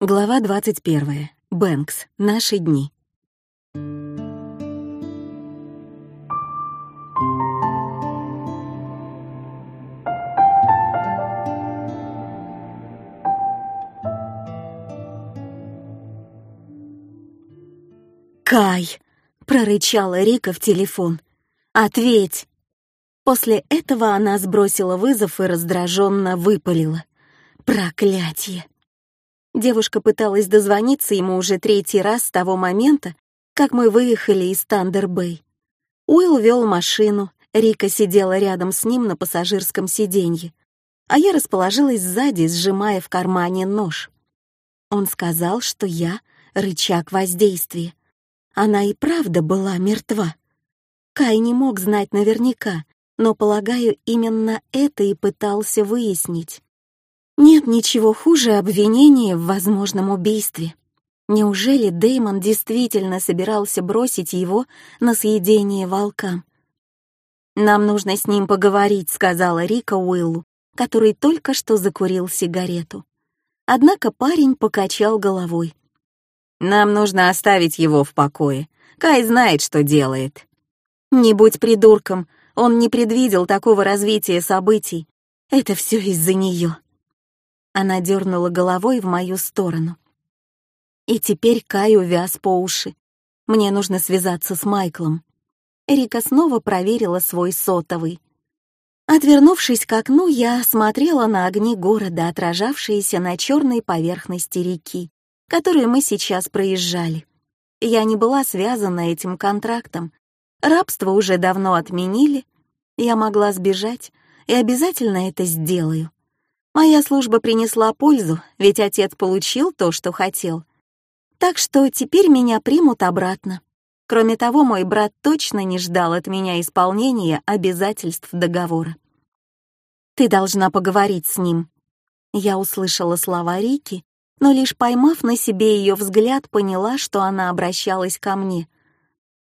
Глава 21. Бэнкс. Наши дни. «Кай!» — прорычала Рика в телефон. «Ответь!» После этого она сбросила вызов и раздраженно выпалила. «Проклятье!» Девушка пыталась дозвониться ему уже третий раз с того момента, как мы выехали из Тандер-Бэй. Уилл вел машину, Рика сидела рядом с ним на пассажирском сиденье, а я расположилась сзади, сжимая в кармане нож. Он сказал, что я — рычаг воздействия. Она и правда была мертва. Кай не мог знать наверняка, но, полагаю, именно это и пытался выяснить. Нет ничего хуже обвинения в возможном убийстве. Неужели Дэймон действительно собирался бросить его на съедение волкам? «Нам нужно с ним поговорить», — сказала Рика Уиллу, который только что закурил сигарету. Однако парень покачал головой. «Нам нужно оставить его в покое. Кай знает, что делает». «Не будь придурком, он не предвидел такого развития событий. Это все из-за нее. Она дернула головой в мою сторону. И теперь Кай увяз по уши. Мне нужно связаться с Майклом. Эрика снова проверила свой сотовый. Отвернувшись к окну, я смотрела на огни города, отражавшиеся на черной поверхности реки, которую мы сейчас проезжали. Я не была связана этим контрактом. Рабство уже давно отменили. Я могла сбежать и обязательно это сделаю. Моя служба принесла пользу, ведь отец получил то, что хотел. Так что теперь меня примут обратно. Кроме того, мой брат точно не ждал от меня исполнения обязательств договора. «Ты должна поговорить с ним». Я услышала слова Рики, но лишь поймав на себе ее взгляд, поняла, что она обращалась ко мне.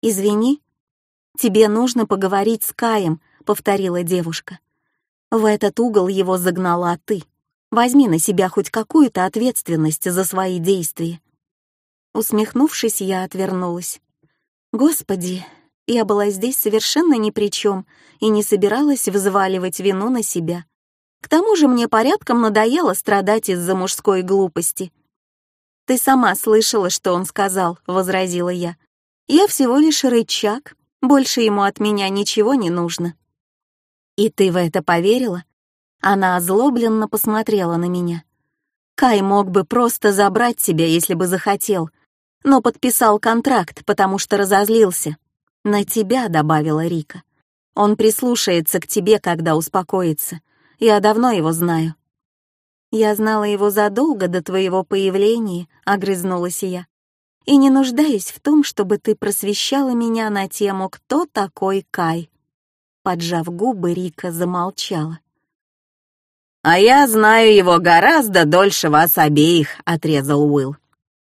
«Извини, тебе нужно поговорить с Каем», — повторила девушка. В этот угол его загнала ты. Возьми на себя хоть какую-то ответственность за свои действия. Усмехнувшись, я отвернулась. Господи, я была здесь совершенно ни при чем и не собиралась взваливать вину на себя. К тому же мне порядком надоело страдать из-за мужской глупости. «Ты сама слышала, что он сказал», — возразила я. «Я всего лишь рычаг, больше ему от меня ничего не нужно». «И ты в это поверила?» Она озлобленно посмотрела на меня. «Кай мог бы просто забрать тебя, если бы захотел, но подписал контракт, потому что разозлился. На тебя», — добавила Рика. «Он прислушается к тебе, когда успокоится. Я давно его знаю». «Я знала его задолго до твоего появления», — огрызнулась я. «И не нуждаюсь в том, чтобы ты просвещала меня на тему, кто такой Кай». Поджав губы, Рика замолчала. «А я знаю его гораздо дольше вас обеих», — отрезал Уилл.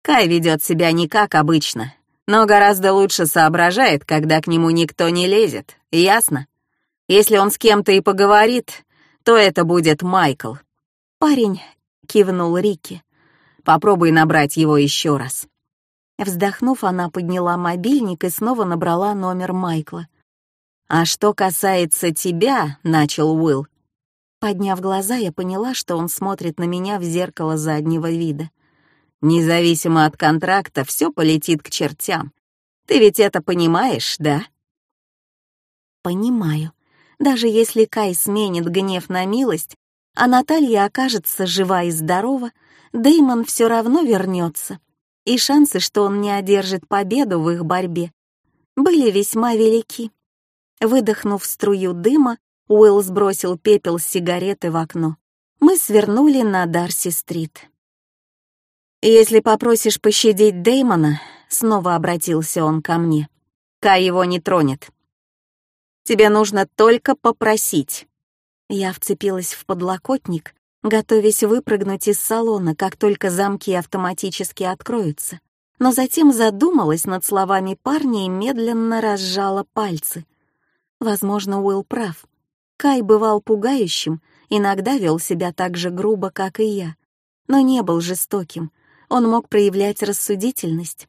«Кай ведет себя не как обычно, но гораздо лучше соображает, когда к нему никто не лезет, ясно? Если он с кем-то и поговорит, то это будет Майкл». «Парень», — кивнул Рики, — «попробуй набрать его еще раз». Вздохнув, она подняла мобильник и снова набрала номер Майкла. «А что касается тебя», — начал Уилл. Подняв глаза, я поняла, что он смотрит на меня в зеркало заднего вида. «Независимо от контракта, все полетит к чертям. Ты ведь это понимаешь, да?» «Понимаю. Даже если Кай сменит гнев на милость, а Наталья окажется жива и здорова, Дэймон все равно вернется, и шансы, что он не одержит победу в их борьбе, были весьма велики. Выдохнув струю дыма, Уилл сбросил пепел с сигареты в окно. Мы свернули на Дарси-стрит. «Если попросишь пощадить Дэймона», — снова обратился он ко мне, — «Кай его не тронет. Тебе нужно только попросить». Я вцепилась в подлокотник, готовясь выпрыгнуть из салона, как только замки автоматически откроются, но затем задумалась над словами парня и медленно разжала пальцы — Возможно, Уилл прав. Кай бывал пугающим, иногда вел себя так же грубо, как и я, но не был жестоким, он мог проявлять рассудительность.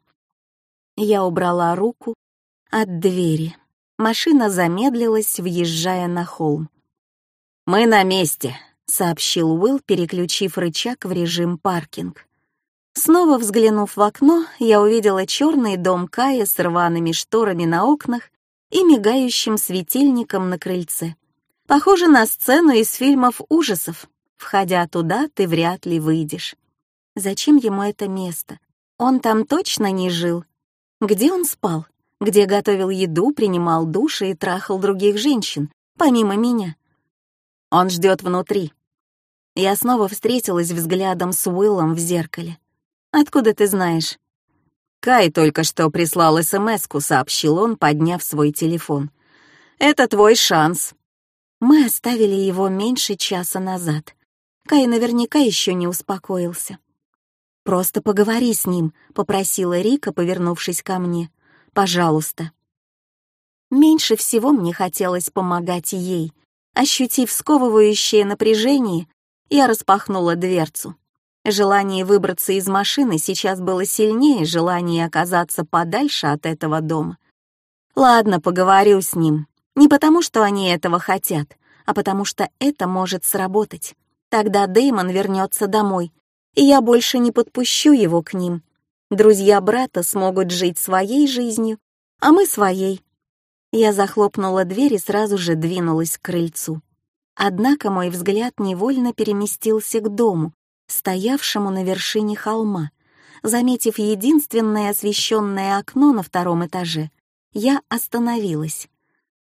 Я убрала руку от двери. Машина замедлилась, въезжая на холм. «Мы на месте», — сообщил Уилл, переключив рычаг в режим паркинг. Снова взглянув в окно, я увидела черный дом Кая с рваными шторами на окнах и мигающим светильником на крыльце. Похоже на сцену из фильмов ужасов. Входя туда, ты вряд ли выйдешь. Зачем ему это место? Он там точно не жил. Где он спал? Где готовил еду, принимал души и трахал других женщин, помимо меня? Он ждет внутри. Я снова встретилась взглядом с Уиллом в зеркале. «Откуда ты знаешь?» «Кай только что прислал СМС-ку», — сообщил он, подняв свой телефон. «Это твой шанс». Мы оставили его меньше часа назад. Кай наверняка еще не успокоился. «Просто поговори с ним», — попросила Рика, повернувшись ко мне. «Пожалуйста». Меньше всего мне хотелось помогать ей. Ощутив сковывающее напряжение, я распахнула дверцу. Желание выбраться из машины сейчас было сильнее желания оказаться подальше от этого дома. Ладно, поговорю с ним. Не потому, что они этого хотят, а потому что это может сработать. Тогда Дэймон вернется домой, и я больше не подпущу его к ним. Друзья брата смогут жить своей жизнью, а мы своей. Я захлопнула дверь и сразу же двинулась к крыльцу. Однако мой взгляд невольно переместился к дому, стоявшему на вершине холма. Заметив единственное освещенное окно на втором этаже, я остановилась.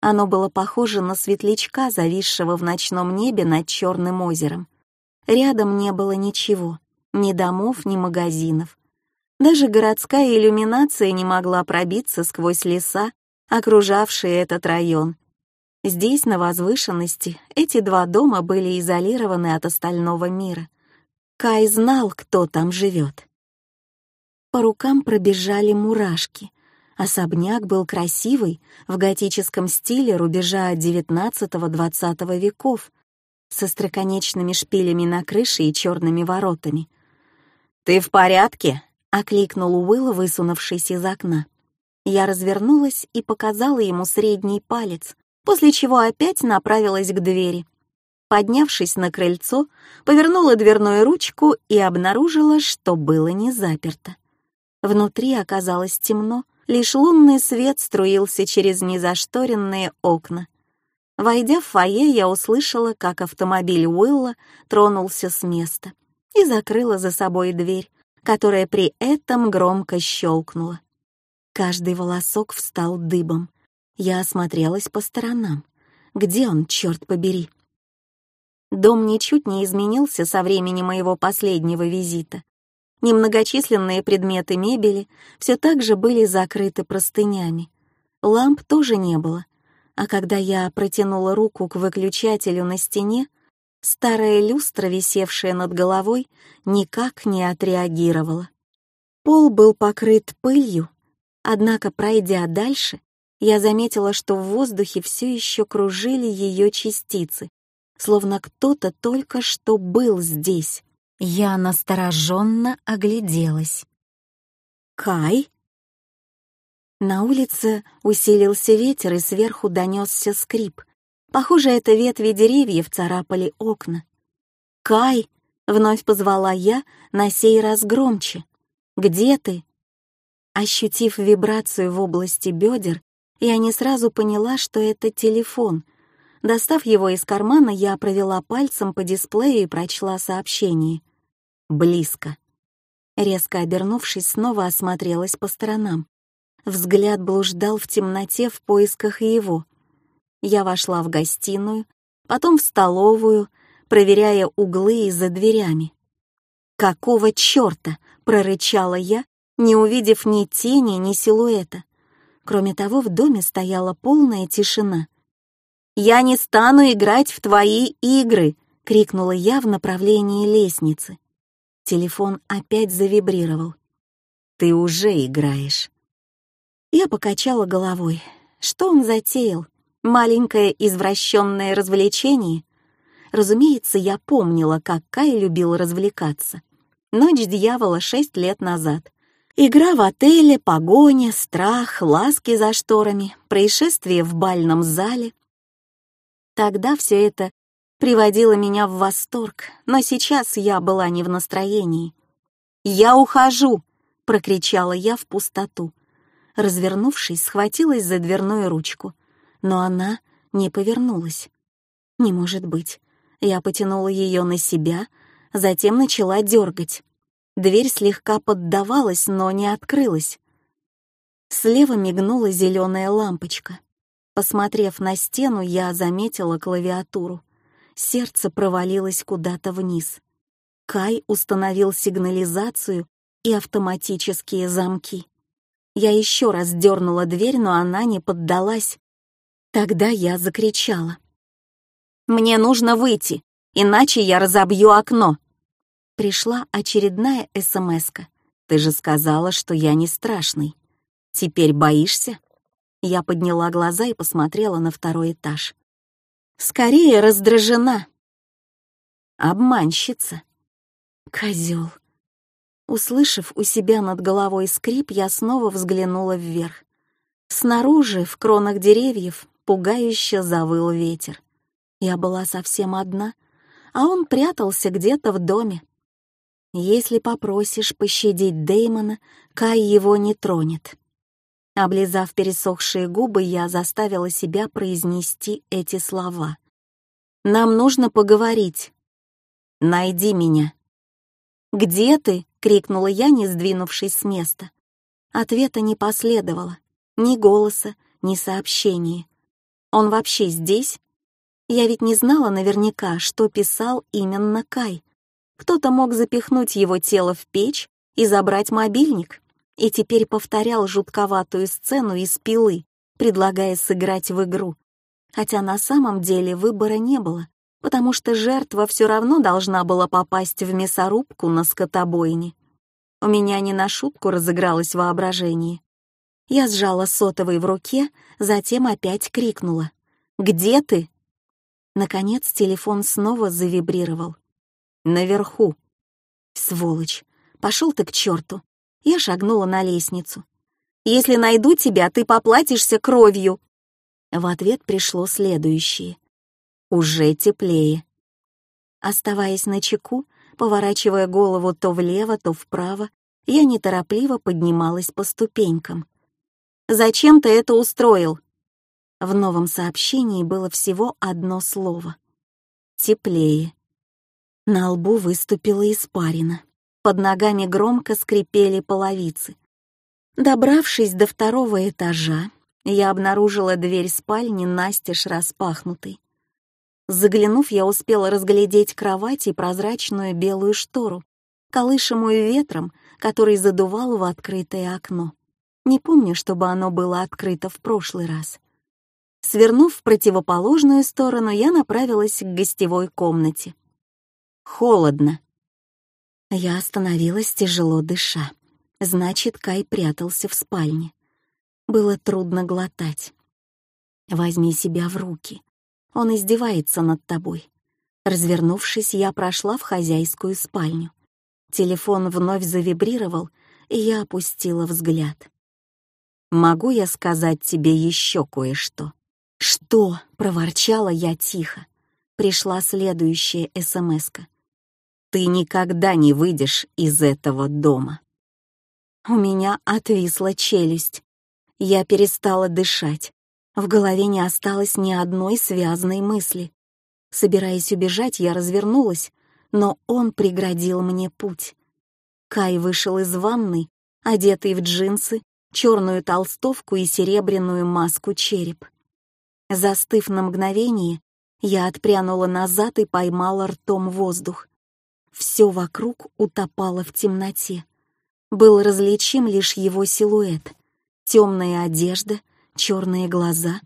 Оно было похоже на светлячка, зависшего в ночном небе над черным озером. Рядом не было ничего, ни домов, ни магазинов. Даже городская иллюминация не могла пробиться сквозь леса, окружавшие этот район. Здесь, на возвышенности, эти два дома были изолированы от остального мира. Кай знал, кто там живет. По рукам пробежали мурашки. Особняк был красивый, в готическом стиле рубежа XIX-XX веков, со строконечными шпилями на крыше и черными воротами. «Ты в порядке?» — окликнул Уилл, высунувшись из окна. Я развернулась и показала ему средний палец, после чего опять направилась к двери. Поднявшись на крыльцо, повернула дверную ручку и обнаружила, что было не заперто. Внутри оказалось темно, лишь лунный свет струился через незашторенные окна. Войдя в фойе, я услышала, как автомобиль Уилла тронулся с места и закрыла за собой дверь, которая при этом громко щелкнула. Каждый волосок встал дыбом. Я осмотрелась по сторонам. Где он, черт побери? Дом ничуть не изменился со времени моего последнего визита. Немногочисленные предметы мебели все так же были закрыты простынями. Ламп тоже не было. А когда я протянула руку к выключателю на стене, старая люстра, висевшая над головой, никак не отреагировала. Пол был покрыт пылью, однако, пройдя дальше, я заметила, что в воздухе все еще кружили ее частицы, словно кто-то только что был здесь. Я настороженно огляделась. «Кай?» На улице усилился ветер, и сверху донесся скрип. Похоже, это ветви деревьев царапали окна. «Кай!» — вновь позвала я, на сей раз громче. «Где ты?» Ощутив вибрацию в области бедер, я не сразу поняла, что это телефон, Достав его из кармана, я провела пальцем по дисплею и прочла сообщение. «Близко». Резко обернувшись, снова осмотрелась по сторонам. Взгляд блуждал в темноте в поисках его. Я вошла в гостиную, потом в столовую, проверяя углы за дверями. «Какого чёрта?» — прорычала я, не увидев ни тени, ни силуэта. Кроме того, в доме стояла полная тишина. «Я не стану играть в твои игры!» — крикнула я в направлении лестницы. Телефон опять завибрировал. «Ты уже играешь». Я покачала головой. Что он затеял? Маленькое извращенное развлечение? Разумеется, я помнила, как Кай любил развлекаться. Ночь дьявола шесть лет назад. Игра в отеле, погоня, страх, ласки за шторами, происшествие в бальном зале. Тогда все это приводило меня в восторг, но сейчас я была не в настроении. «Я ухожу!» — прокричала я в пустоту. Развернувшись, схватилась за дверную ручку, но она не повернулась. Не может быть. Я потянула ее на себя, затем начала дергать. Дверь слегка поддавалась, но не открылась. Слева мигнула зеленая лампочка. Посмотрев на стену, я заметила клавиатуру. Сердце провалилось куда-то вниз. Кай установил сигнализацию и автоматические замки. Я еще раз дернула дверь, но она не поддалась. Тогда я закричала. «Мне нужно выйти, иначе я разобью окно!» Пришла очередная СМСка. «Ты же сказала, что я не страшный. Теперь боишься?» Я подняла глаза и посмотрела на второй этаж. «Скорее раздражена!» «Обманщица!» «Козел!» Услышав у себя над головой скрип, я снова взглянула вверх. Снаружи, в кронах деревьев, пугающе завыл ветер. Я была совсем одна, а он прятался где-то в доме. Если попросишь пощадить Деймона, Кай его не тронет. Облизав пересохшие губы, я заставила себя произнести эти слова. «Нам нужно поговорить. Найди меня». «Где ты?» — крикнула я, не сдвинувшись с места. Ответа не последовало. Ни голоса, ни сообщения. Он вообще здесь? Я ведь не знала наверняка, что писал именно Кай. Кто-то мог запихнуть его тело в печь и забрать мобильник, и теперь повторял жутковатую сцену из пилы, предлагая сыграть в игру. Хотя на самом деле выбора не было, потому что жертва все равно должна была попасть в мясорубку на скотобойне. У меня не на шутку разыгралось воображение. Я сжала сотовый в руке, затем опять крикнула. «Где ты?» Наконец телефон снова завибрировал. Наверху. Сволочь. Пошел ты к черту. Я шагнула на лестницу. Если найду тебя, ты поплатишься кровью. В ответ пришло следующее. Уже теплее. Оставаясь на чеку, поворачивая голову то влево, то вправо, я неторопливо поднималась по ступенькам. «Зачем ты это устроил?» В новом сообщении было всего одно слово. «Теплее». На лбу выступила испарина. Под ногами громко скрипели половицы. Добравшись до второго этажа, я обнаружила дверь спальни настежь распахнутой. Заглянув, я успела разглядеть кровать и прозрачную белую штору, колышемую ветром, который задувал в открытое окно. Не помню, чтобы оно было открыто в прошлый раз. Свернув в противоположную сторону, я направилась к гостевой комнате. Холодно. Я остановилась, тяжело дыша. Значит, Кай прятался в спальне. Было трудно глотать. Возьми себя в руки. Он издевается над тобой. Развернувшись, я прошла в хозяйскую спальню. Телефон вновь завибрировал, и я опустила взгляд. «Могу я сказать тебе еще кое-что?» «Что?» — проворчала я тихо. Пришла следующая СМСка. «Ты никогда не выйдешь из этого дома». У меня отвисла челюсть. Я перестала дышать. В голове не осталось ни одной связанной мысли. Собираясь убежать, я развернулась, но он преградил мне путь. Кай вышел из ванной, одетый в джинсы, черную толстовку и серебряную маску череп. Застыв на мгновение, я отпрянула назад и поймала ртом воздух. Все вокруг утопало в темноте. Был различим лишь его силуэт. Темная одежда, черные глаза.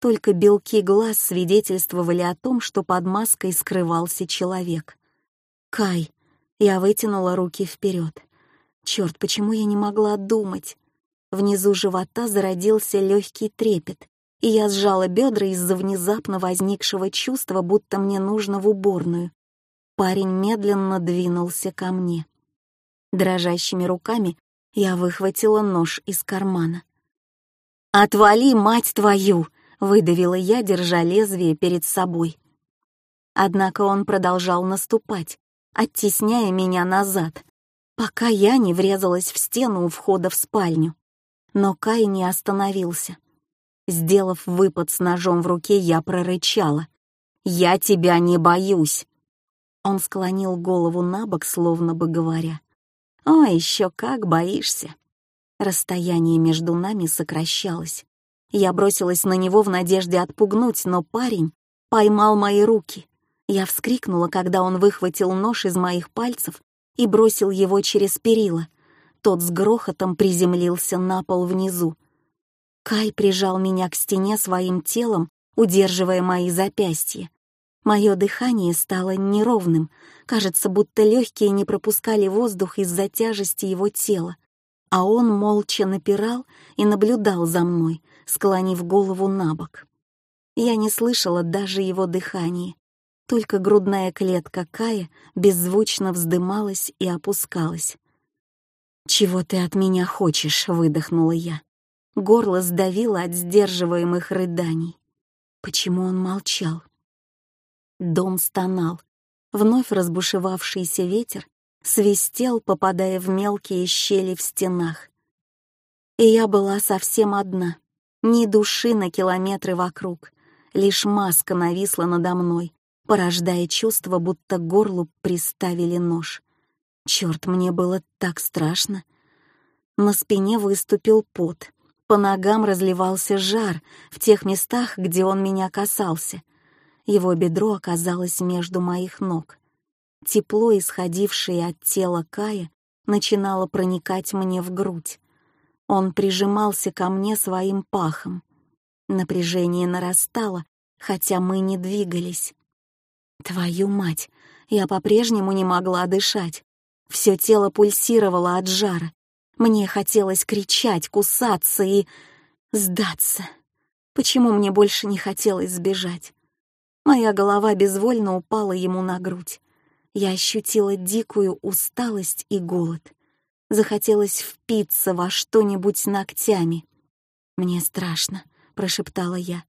Только белки глаз свидетельствовали о том, что под маской скрывался человек. «Кай!» Я вытянула руки вперед. Черт, почему я не могла думать? Внизу живота зародился легкий трепет, и я сжала бедра из-за внезапно возникшего чувства, будто мне нужно в уборную. Парень медленно двинулся ко мне. Дрожащими руками я выхватила нож из кармана. «Отвали, мать твою!» — выдавила я, держа лезвие перед собой. Однако он продолжал наступать, оттесняя меня назад, пока я не врезалась в стену у входа в спальню. Но Кай не остановился. Сделав выпад с ножом в руке, я прорычала. «Я тебя не боюсь!» Он склонил голову на бок, словно бы говоря. «О, еще как боишься!» Расстояние между нами сокращалось. Я бросилась на него в надежде отпугнуть, но парень поймал мои руки. Я вскрикнула, когда он выхватил нож из моих пальцев и бросил его через перила. Тот с грохотом приземлился на пол внизу. Кай прижал меня к стене своим телом, удерживая мои запястья. Мое дыхание стало неровным, кажется, будто легкие не пропускали воздух из-за тяжести его тела, а он молча напирал и наблюдал за мной, склонив голову на бок. Я не слышала даже его дыхания, только грудная клетка Кая беззвучно вздымалась и опускалась. «Чего ты от меня хочешь?» — выдохнула я. Горло сдавило от сдерживаемых рыданий. Почему он молчал? Дом стонал. Вновь разбушевавшийся ветер свистел, попадая в мелкие щели в стенах. И я была совсем одна. Ни души на километры вокруг. Лишь маска нависла надо мной, порождая чувство, будто горлу приставили нож. Черт, мне было так страшно. На спине выступил пот. По ногам разливался жар в тех местах, где он меня касался. Его бедро оказалось между моих ног. Тепло, исходившее от тела Кая, начинало проникать мне в грудь. Он прижимался ко мне своим пахом. Напряжение нарастало, хотя мы не двигались. Твою мать, я по-прежнему не могла дышать. Все тело пульсировало от жара. Мне хотелось кричать, кусаться и... сдаться. Почему мне больше не хотелось сбежать? Моя голова безвольно упала ему на грудь. Я ощутила дикую усталость и голод. Захотелось впиться во что-нибудь ногтями. «Мне страшно», — прошептала я.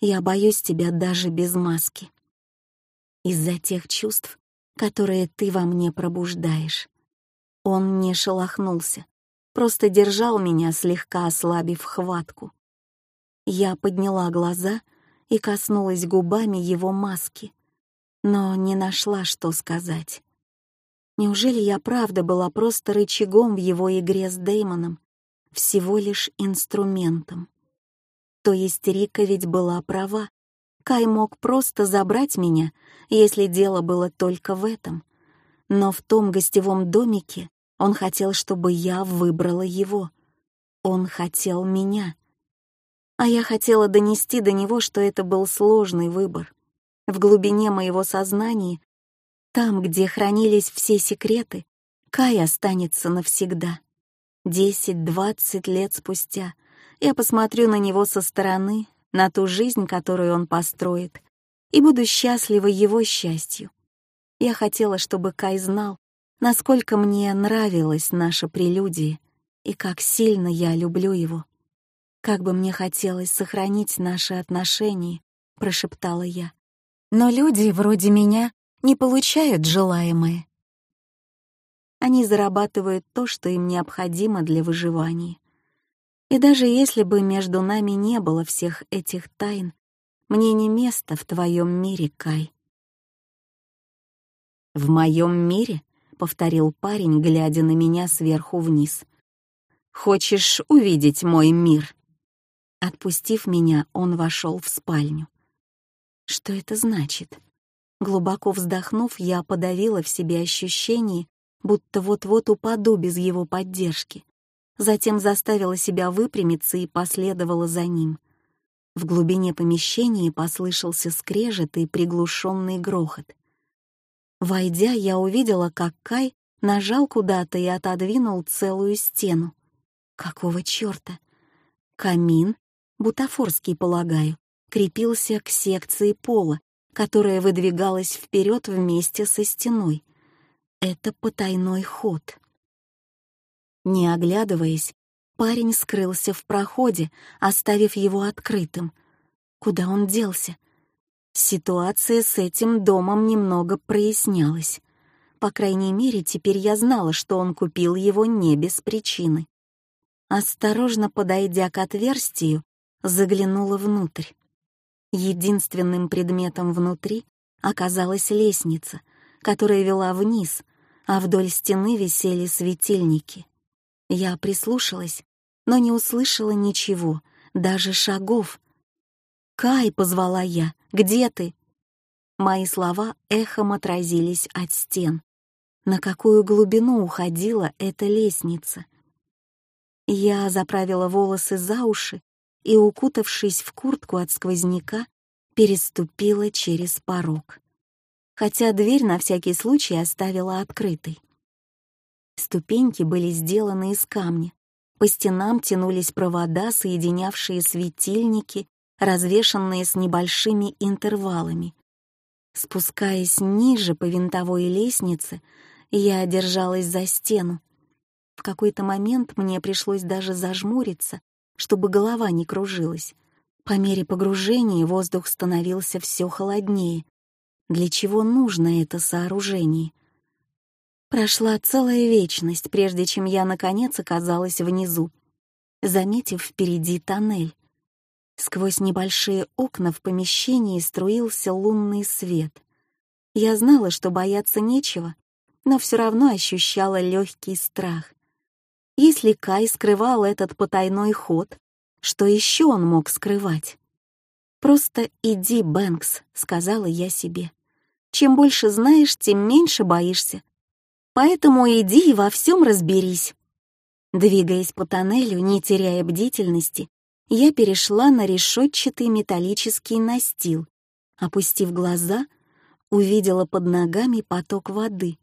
«Я боюсь тебя даже без маски. Из-за тех чувств, которые ты во мне пробуждаешь». Он не шелохнулся, просто держал меня, слегка ослабив хватку. Я подняла глаза — и коснулась губами его маски, но не нашла, что сказать. Неужели я правда была просто рычагом в его игре с Деймоном, всего лишь инструментом? То есть Рика ведь была права. Кай мог просто забрать меня, если дело было только в этом. Но в том гостевом домике он хотел, чтобы я выбрала его. Он хотел меня — а я хотела донести до него, что это был сложный выбор. В глубине моего сознания, там, где хранились все секреты, Кай останется навсегда. Десять-двадцать лет спустя я посмотрю на него со стороны, на ту жизнь, которую он построит, и буду счастлива его счастью. Я хотела, чтобы Кай знал, насколько мне нравилась наша прелюдия и как сильно я люблю его. «Как бы мне хотелось сохранить наши отношения», — прошептала я. «Но люди вроде меня не получают желаемое. Они зарабатывают то, что им необходимо для выживания. И даже если бы между нами не было всех этих тайн, мне не место в твоем мире, Кай». «В моем мире?» — повторил парень, глядя на меня сверху вниз. «Хочешь увидеть мой мир?» Отпустив меня, он вошел в спальню. Что это значит? Глубоко вздохнув, я подавила в себе ощущение, будто вот-вот упаду без его поддержки. Затем заставила себя выпрямиться и последовала за ним. В глубине помещения послышался скрежет и приглушенный грохот. Войдя, я увидела, как Кай нажал куда-то и отодвинул целую стену. Какого чёрта? Камин бутафорский, полагаю, крепился к секции пола, которая выдвигалась вперед вместе со стеной. Это потайной ход. Не оглядываясь, парень скрылся в проходе, оставив его открытым. Куда он делся? Ситуация с этим домом немного прояснялась. По крайней мере, теперь я знала, что он купил его не без причины. Осторожно подойдя к отверстию, заглянула внутрь. Единственным предметом внутри оказалась лестница, которая вела вниз, а вдоль стены висели светильники. Я прислушалась, но не услышала ничего, даже шагов. «Кай!» — позвала я. «Где ты?» Мои слова эхом отразились от стен. На какую глубину уходила эта лестница? Я заправила волосы за уши и, укутавшись в куртку от сквозняка, переступила через порог. Хотя дверь на всякий случай оставила открытой. Ступеньки были сделаны из камня. По стенам тянулись провода, соединявшие светильники, развешанные с небольшими интервалами. Спускаясь ниже по винтовой лестнице, я держалась за стену. В какой-то момент мне пришлось даже зажмуриться, чтобы голова не кружилась. По мере погружения воздух становился все холоднее. Для чего нужно это сооружение? Прошла целая вечность, прежде чем я, наконец, оказалась внизу, заметив впереди тоннель. Сквозь небольшие окна в помещении струился лунный свет. Я знала, что бояться нечего, но все равно ощущала легкий страх. Если Кай скрывал этот потайной ход, что еще он мог скрывать? «Просто иди, Бэнкс», — сказала я себе. «Чем больше знаешь, тем меньше боишься. Поэтому иди и во всем разберись». Двигаясь по тоннелю, не теряя бдительности, я перешла на решетчатый металлический настил. Опустив глаза, увидела под ногами поток воды.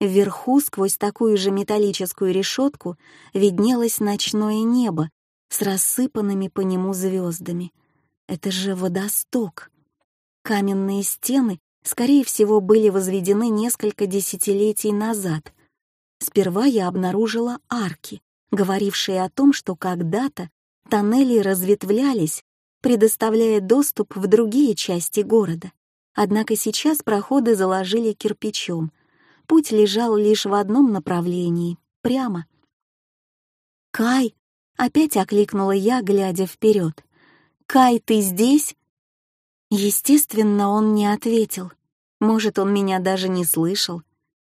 Вверху, сквозь такую же металлическую решетку, виднелось ночное небо с рассыпанными по нему звездами. Это же водосток. Каменные стены, скорее всего, были возведены несколько десятилетий назад. Сперва я обнаружила арки, говорившие о том, что когда-то тоннели разветвлялись, предоставляя доступ в другие части города. Однако сейчас проходы заложили кирпичом, Путь лежал лишь в одном направлении — прямо. «Кай!» — опять окликнула я, глядя вперед. «Кай, ты здесь?» Естественно, он не ответил. Может, он меня даже не слышал.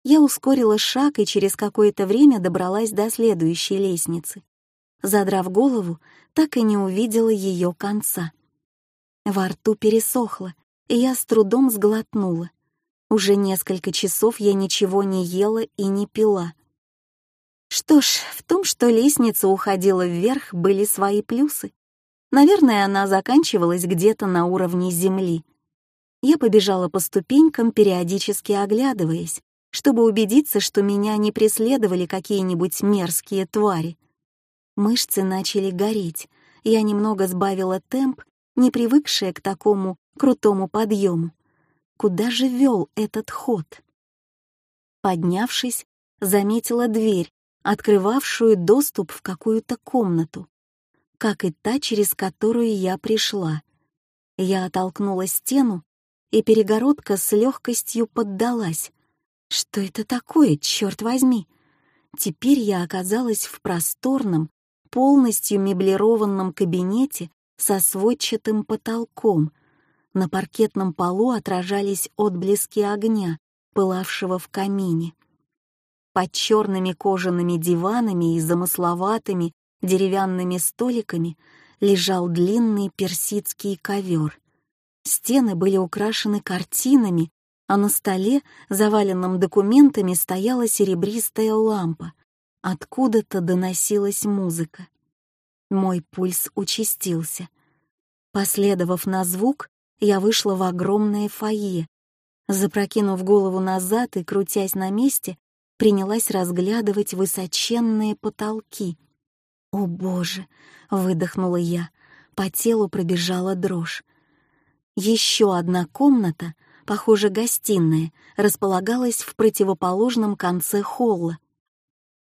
Я ускорила шаг и через какое-то время добралась до следующей лестницы. Задрав голову, так и не увидела ее конца. Во рту пересохло, и я с трудом сглотнула. Уже несколько часов я ничего не ела и не пила. Что ж, в том, что лестница уходила вверх, были свои плюсы. Наверное, она заканчивалась где-то на уровне земли. Я побежала по ступенькам, периодически оглядываясь, чтобы убедиться, что меня не преследовали какие-нибудь мерзкие твари. Мышцы начали гореть, я немного сбавила темп, не привыкшая к такому крутому подъему. Куда же вел этот ход? Поднявшись, заметила дверь, открывавшую доступ в какую-то комнату, как и та, через которую я пришла. Я оттолкнула стену, и перегородка с легкостью поддалась. Что это такое, черт возьми? Теперь я оказалась в просторном, полностью меблированном кабинете со сводчатым потолком, на паркетном полу отражались отблески огня, пылавшего в камине. Под черными кожаными диванами и замысловатыми деревянными столиками лежал длинный персидский ковер. Стены были украшены картинами, а на столе, заваленном документами, стояла серебристая лампа. Откуда-то доносилась музыка. Мой пульс участился. Последовав на звук, я вышла в огромное фойе. Запрокинув голову назад и крутясь на месте, принялась разглядывать высоченные потолки. «О, Боже!» — выдохнула я. По телу пробежала дрожь. Еще одна комната, похоже, гостиная, располагалась в противоположном конце холла.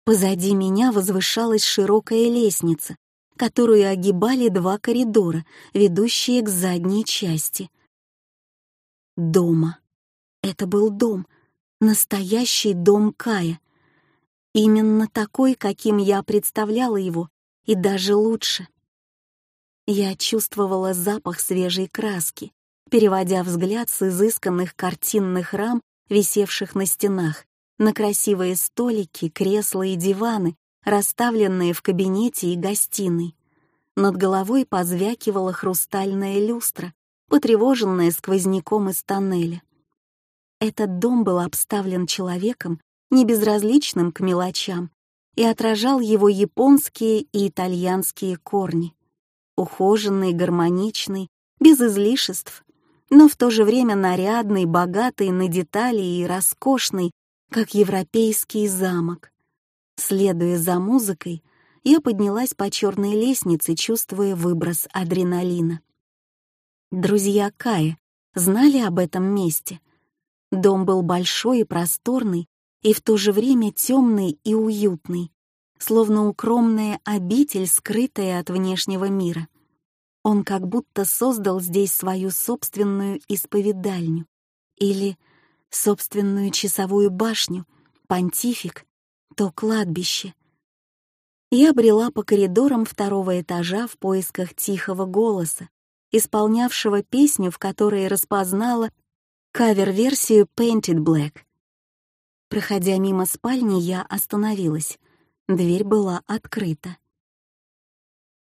Позади меня возвышалась широкая лестница, которую огибали два коридора, ведущие к задней части. Дома. Это был дом, настоящий дом Кая. Именно такой, каким я представляла его, и даже лучше. Я чувствовала запах свежей краски, переводя взгляд с изысканных картинных рам, висевших на стенах, на красивые столики, кресла и диваны, расставленные в кабинете и гостиной. Над головой позвякивала хрустальная люстра, потревоженная сквозняком из тоннеля. Этот дом был обставлен человеком, не безразличным к мелочам, и отражал его японские и итальянские корни. Ухоженный, гармоничный, без излишеств, но в то же время нарядный, богатый на детали и роскошный, как европейский замок. Следуя за музыкой, я поднялась по черной лестнице, чувствуя выброс адреналина. Друзья Кая знали об этом месте. Дом был большой и просторный, и в то же время темный и уютный, словно укромная обитель, скрытая от внешнего мира. Он как будто создал здесь свою собственную исповедальню или собственную часовую башню, понтифик, то кладбище. Я брела по коридорам второго этажа в поисках тихого голоса, исполнявшего песню, в которой распознала кавер-версию Painted Black. Проходя мимо спальни, я остановилась. Дверь была открыта.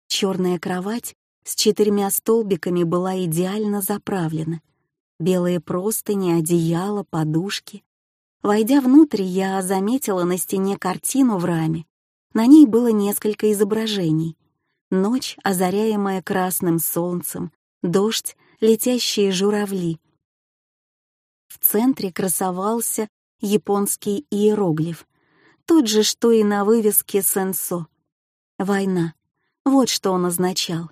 Черная кровать с четырьмя столбиками была идеально заправлена. Белые простыни, одеяло, подушки. Войдя внутрь, я заметила на стене картину в раме. На ней было несколько изображений. Ночь, озаряемая красным солнцем, дождь, летящие журавли. В центре красовался японский иероглиф, тот же, что и на вывеске «Сенсо». «Война». Вот что он означал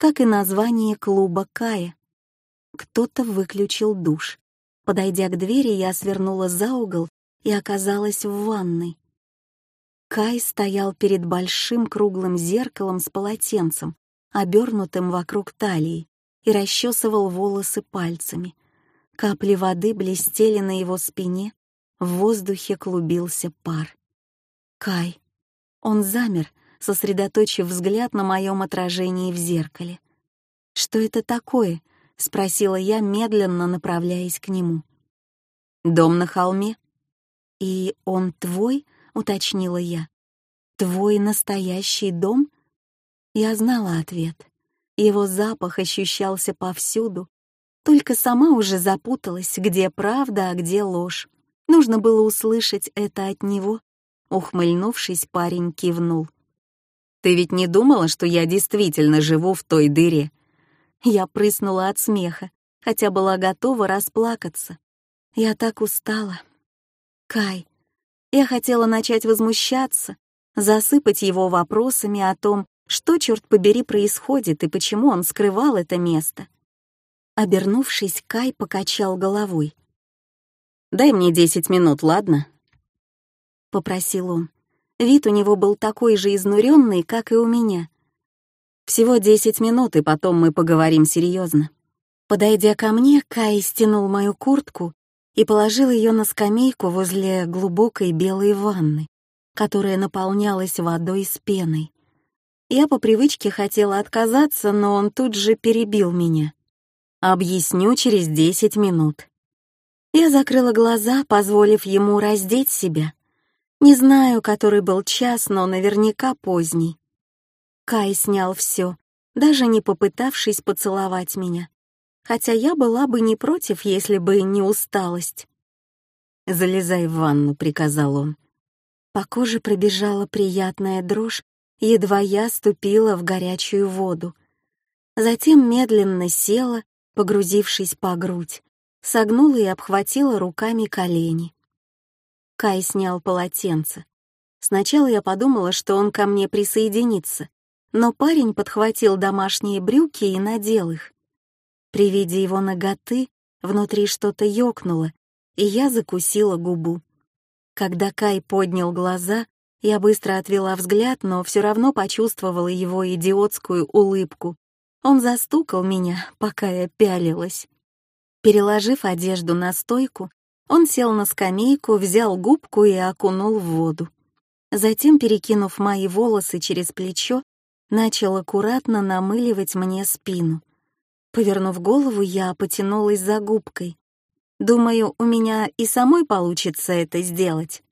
как и название клуба Кая. Кто-то выключил душ. Подойдя к двери, я свернула за угол и оказалась в ванной. Кай стоял перед большим круглым зеркалом с полотенцем, обернутым вокруг талии, и расчесывал волосы пальцами. Капли воды блестели на его спине, в воздухе клубился пар. Кай. Он замер, сосредоточив взгляд на моем отражении в зеркале. «Что это такое?» — спросила я, медленно направляясь к нему. «Дом на холме». «И он твой?» — уточнила я. «Твой настоящий дом?» Я знала ответ. Его запах ощущался повсюду, только сама уже запуталась, где правда, а где ложь. Нужно было услышать это от него. Ухмыльнувшись, парень кивнул. Ты ведь не думала, что я действительно живу в той дыре?» Я прыснула от смеха, хотя была готова расплакаться. Я так устала. Кай. Я хотела начать возмущаться, засыпать его вопросами о том, что, черт побери, происходит и почему он скрывал это место. Обернувшись, Кай покачал головой. «Дай мне десять минут, ладно?» — попросил он. Вид у него был такой же изнуренный, как и у меня. Всего десять минут, и потом мы поговорим серьезно. Подойдя ко мне, Кай стянул мою куртку и положил ее на скамейку возле глубокой белой ванны, которая наполнялась водой с пеной. Я по привычке хотела отказаться, но он тут же перебил меня. «Объясню через десять минут». Я закрыла глаза, позволив ему раздеть себя, не знаю, который был час, но наверняка поздний. Кай снял все, даже не попытавшись поцеловать меня. Хотя я была бы не против, если бы не усталость. «Залезай в ванну», — приказал он. По коже пробежала приятная дрожь, едва я ступила в горячую воду. Затем медленно села, погрузившись по грудь, согнула и обхватила руками колени. Кай снял полотенце. Сначала я подумала, что он ко мне присоединится, но парень подхватил домашние брюки и надел их. При виде его ноготы внутри что-то ёкнуло, и я закусила губу. Когда Кай поднял глаза, Я быстро отвела взгляд, но все равно почувствовала его идиотскую улыбку. Он застукал меня, пока я пялилась. Переложив одежду на стойку, он сел на скамейку, взял губку и окунул в воду. Затем, перекинув мои волосы через плечо, начал аккуратно намыливать мне спину. Повернув голову, я потянулась за губкой. Думаю, у меня и самой получится это сделать.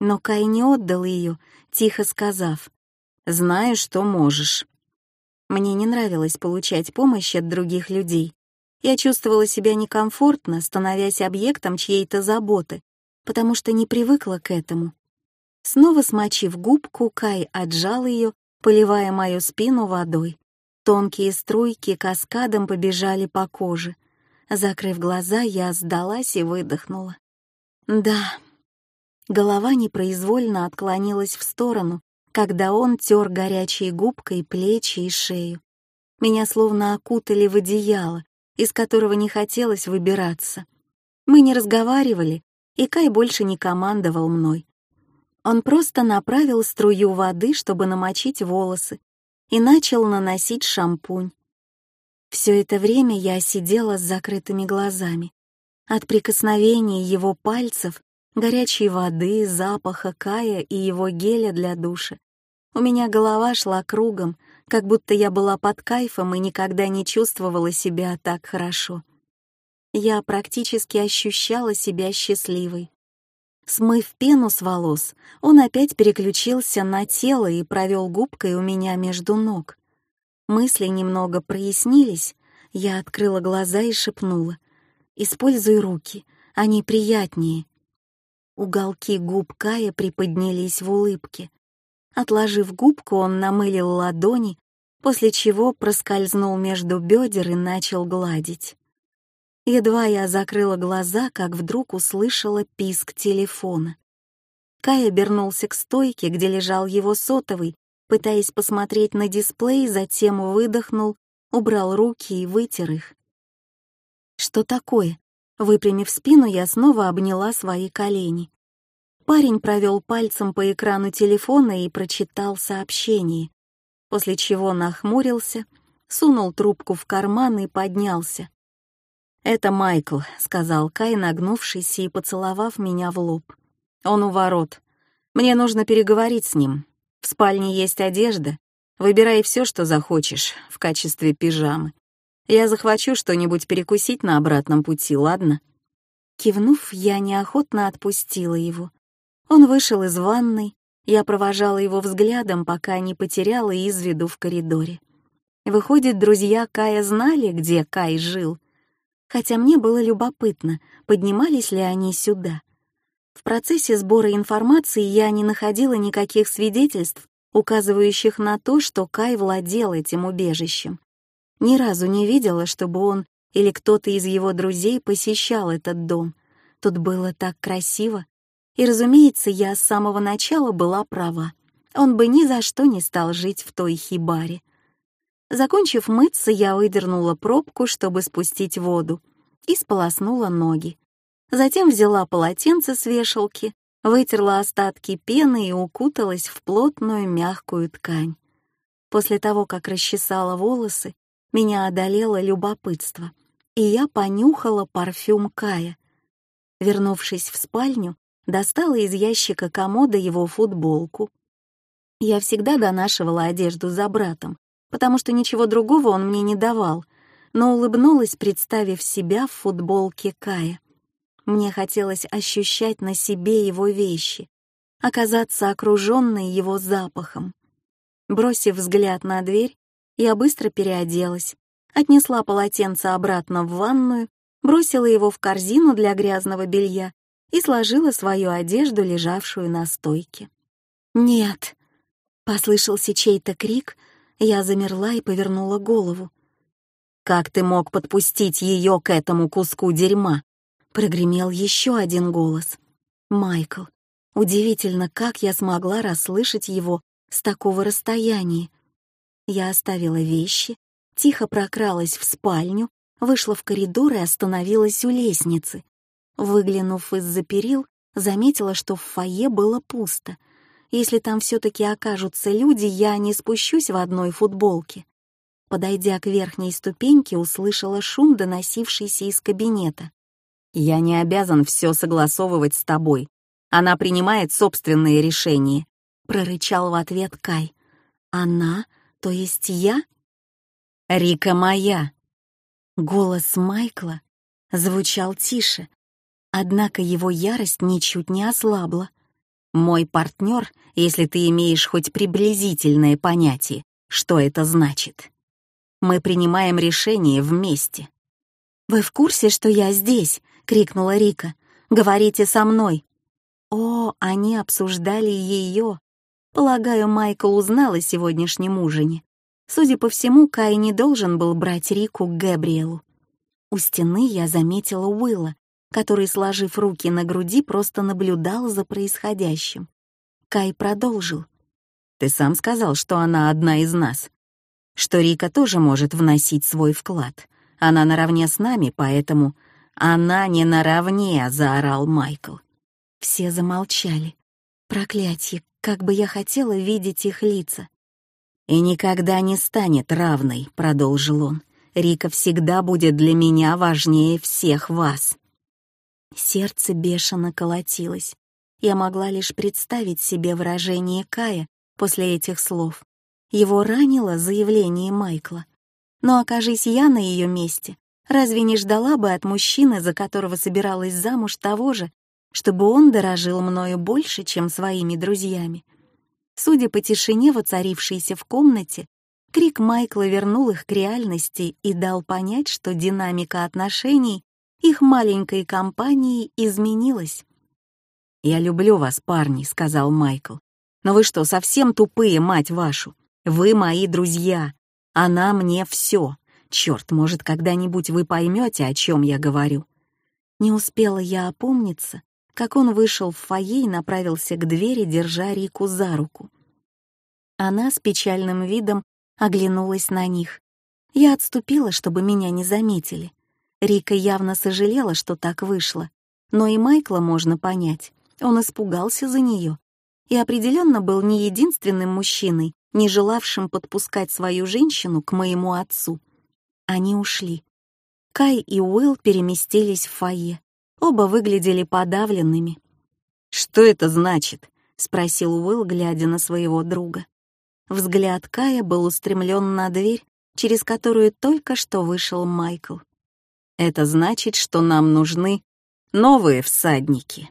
Но Кай не отдал ее, тихо сказав, «Знаю, что можешь». Мне не нравилось получать помощь от других людей. Я чувствовала себя некомфортно, становясь объектом чьей-то заботы, потому что не привыкла к этому. Снова смочив губку, Кай отжал ее, поливая мою спину водой. Тонкие струйки каскадом побежали по коже. Закрыв глаза, я сдалась и выдохнула. Да. Голова непроизвольно отклонилась в сторону, когда он тер горячей губкой плечи и шею. Меня словно окутали в одеяло, из которого не хотелось выбираться. Мы не разговаривали, и Кай больше не командовал мной. Он просто направил струю воды, чтобы намочить волосы, и начал наносить шампунь. Все это время я сидела с закрытыми глазами. От прикосновений его пальцев, горячей воды, запаха Кая и его геля для душа. У меня голова шла кругом, как будто я была под кайфом и никогда не чувствовала себя так хорошо. Я практически ощущала себя счастливой. Смыв пену с волос, он опять переключился на тело и провел губкой у меня между ног. Мысли немного прояснились, я открыла глаза и шепнула. «Используй руки, они приятнее». Уголки губ Кая приподнялись в улыбке. Отложив губку, он намылил ладони, после чего проскользнул между бедер и начал гладить. Едва я закрыла глаза, как вдруг услышала писк телефона. Кай обернулся к стойке, где лежал его сотовый, пытаясь посмотреть на дисплей, затем выдохнул, убрал руки и вытер их. «Что такое?» Выпрямив спину, я снова обняла свои колени. Парень провел пальцем по экрану телефона и прочитал сообщение, после чего нахмурился, сунул трубку в карман и поднялся. «Это Майкл», — сказал Кай, нагнувшись и поцеловав меня в лоб. «Он у ворот. Мне нужно переговорить с ним. В спальне есть одежда. Выбирай все, что захочешь, в качестве пижамы. Я захвачу что-нибудь перекусить на обратном пути, ладно?» Кивнув, я неохотно отпустила его. Он вышел из ванной, я провожала его взглядом, пока не потеряла из виду в коридоре. Выходит, друзья Кая знали, где Кай жил — хотя мне было любопытно, поднимались ли они сюда. В процессе сбора информации я не находила никаких свидетельств, указывающих на то, что Кай владел этим убежищем. Ни разу не видела, чтобы он или кто-то из его друзей посещал этот дом. Тут было так красиво. И, разумеется, я с самого начала была права. Он бы ни за что не стал жить в той хибаре. Закончив мыться, я выдернула пробку, чтобы спустить воду, и сполоснула ноги. Затем взяла полотенце с вешалки, вытерла остатки пены и укуталась в плотную мягкую ткань. После того, как расчесала волосы, меня одолело любопытство, и я понюхала парфюм Кая. Вернувшись в спальню, достала из ящика комода его футболку. Я всегда донашивала одежду за братом, потому что ничего другого он мне не давал, но улыбнулась, представив себя в футболке Кая. Мне хотелось ощущать на себе его вещи, оказаться окруженной его запахом. Бросив взгляд на дверь, я быстро переоделась, отнесла полотенце обратно в ванную, бросила его в корзину для грязного белья и сложила свою одежду, лежавшую на стойке. «Нет!» — послышался чей-то крик — я замерла и повернула голову. «Как ты мог подпустить ее к этому куску дерьма?» Прогремел еще один голос. «Майкл. Удивительно, как я смогла расслышать его с такого расстояния. Я оставила вещи, тихо прокралась в спальню, вышла в коридор и остановилась у лестницы. Выглянув из-за перил, заметила, что в фойе было пусто. Если там все-таки окажутся люди, я не спущусь в одной футболке. Подойдя к верхней ступеньке, услышала шум, доносившийся из кабинета. «Я не обязан все согласовывать с тобой. Она принимает собственные решения», — прорычал в ответ Кай. «Она? То есть я?» «Рика моя!» Голос Майкла звучал тише, однако его ярость ничуть не ослабла. «Мой партнер, если ты имеешь хоть приблизительное понятие, что это значит». Мы принимаем решение вместе». «Вы в курсе, что я здесь?» — крикнула Рика. «Говорите со мной». О, они обсуждали ее. Полагаю, Майкл узнал о сегодняшнем ужине. Судя по всему, Кай не должен был брать Рику к Габриэлу. У стены я заметила Уилла, который, сложив руки на груди, просто наблюдал за происходящим. Кай продолжил. «Ты сам сказал, что она одна из нас что Рика тоже может вносить свой вклад. Она наравне с нами, поэтому... Она не наравне, заорал Майкл. Все замолчали. Проклятье, как бы я хотела видеть их лица. «И никогда не станет равной», — продолжил он. «Рика всегда будет для меня важнее всех вас». Сердце бешено колотилось. Я могла лишь представить себе выражение Кая после этих слов. Его ранило заявление Майкла. Но окажись я на ее месте, разве не ждала бы от мужчины, за которого собиралась замуж, того же, чтобы он дорожил мною больше, чем своими друзьями? Судя по тишине, воцарившейся в комнате, крик Майкла вернул их к реальности и дал понять, что динамика отношений их маленькой компании изменилась. «Я люблю вас, парни», — сказал Майкл. «Но вы что, совсем тупые, мать вашу? Вы мои друзья. Она мне все. Черт, может, когда-нибудь вы поймете, о чем я говорю. Не успела я опомниться, как он вышел в фойе и направился к двери, держа Рику за руку. Она с печальным видом оглянулась на них. Я отступила, чтобы меня не заметили. Рика явно сожалела, что так вышло, но и Майкла можно понять. Он испугался за нее и определенно был не единственным мужчиной, не желавшим подпускать свою женщину к моему отцу. Они ушли. Кай и Уилл переместились в фойе. Оба выглядели подавленными. «Что это значит?» — спросил Уилл, глядя на своего друга. Взгляд Кая был устремлен на дверь, через которую только что вышел Майкл. «Это значит, что нам нужны новые всадники».